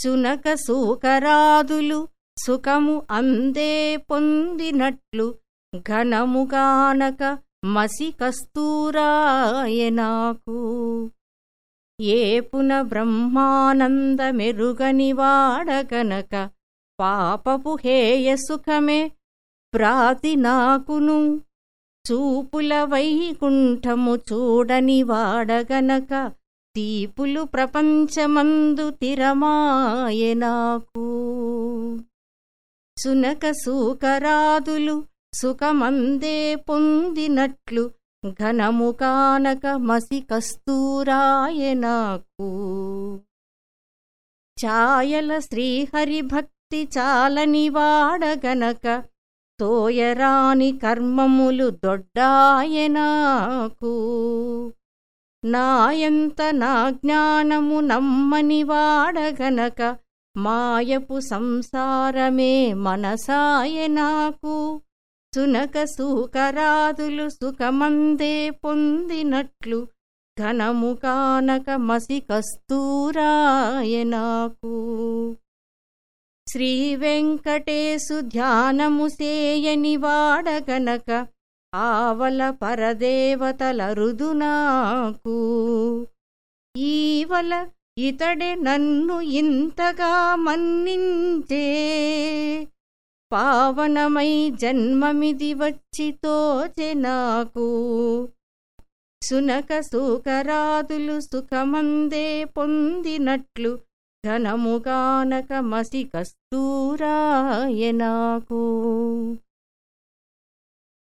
చునక సూకరాదులు సుఖము అందే పొందినట్లు ఘనముగానక మసి కస్తూరాయనాకు ఏపున బ్రహ్మానందమెరుగని వాడగనక పాపపు హేయ సుఖమే ప్రాతి నాకును చూపుల వైకుంఠము చూడని వాడగనక తీపులు ప్రపంచమందు తిరమాయనాకు సునక సూకరాదులు సుఖమందే పొందినట్లు ఘనము కానక మసి కస్తూరాయ నాకు. ఛాయల శ్రీహరిభక్తి చాలని వాడగనక తోయరాని కర్మములు దొడ్డాయ నాకు. నాయంత నా జ్ఞానము నమ్మని వాడగనక మాయపు సంసారమే మనసాయ నాకు. సునక సూకరాదులు సుఖమందే పొందినట్లు ఘనము కానక మసి కస్తూరాయ నాకు. శ్రీవెంకటేశు ధ్యానము సేయని వాడగనక ఆవల పరదేవతల రుదునాకు ఈవల ఇతడే నన్ను ఇంతగా మన్నించే. పావనమై జన్మమిది వచ్చి తోచె నాకు. సునక సుకరాదులు సుఖమందే పొందినట్లు ఘనముగానక మసి కస్తూరాయ నాకు.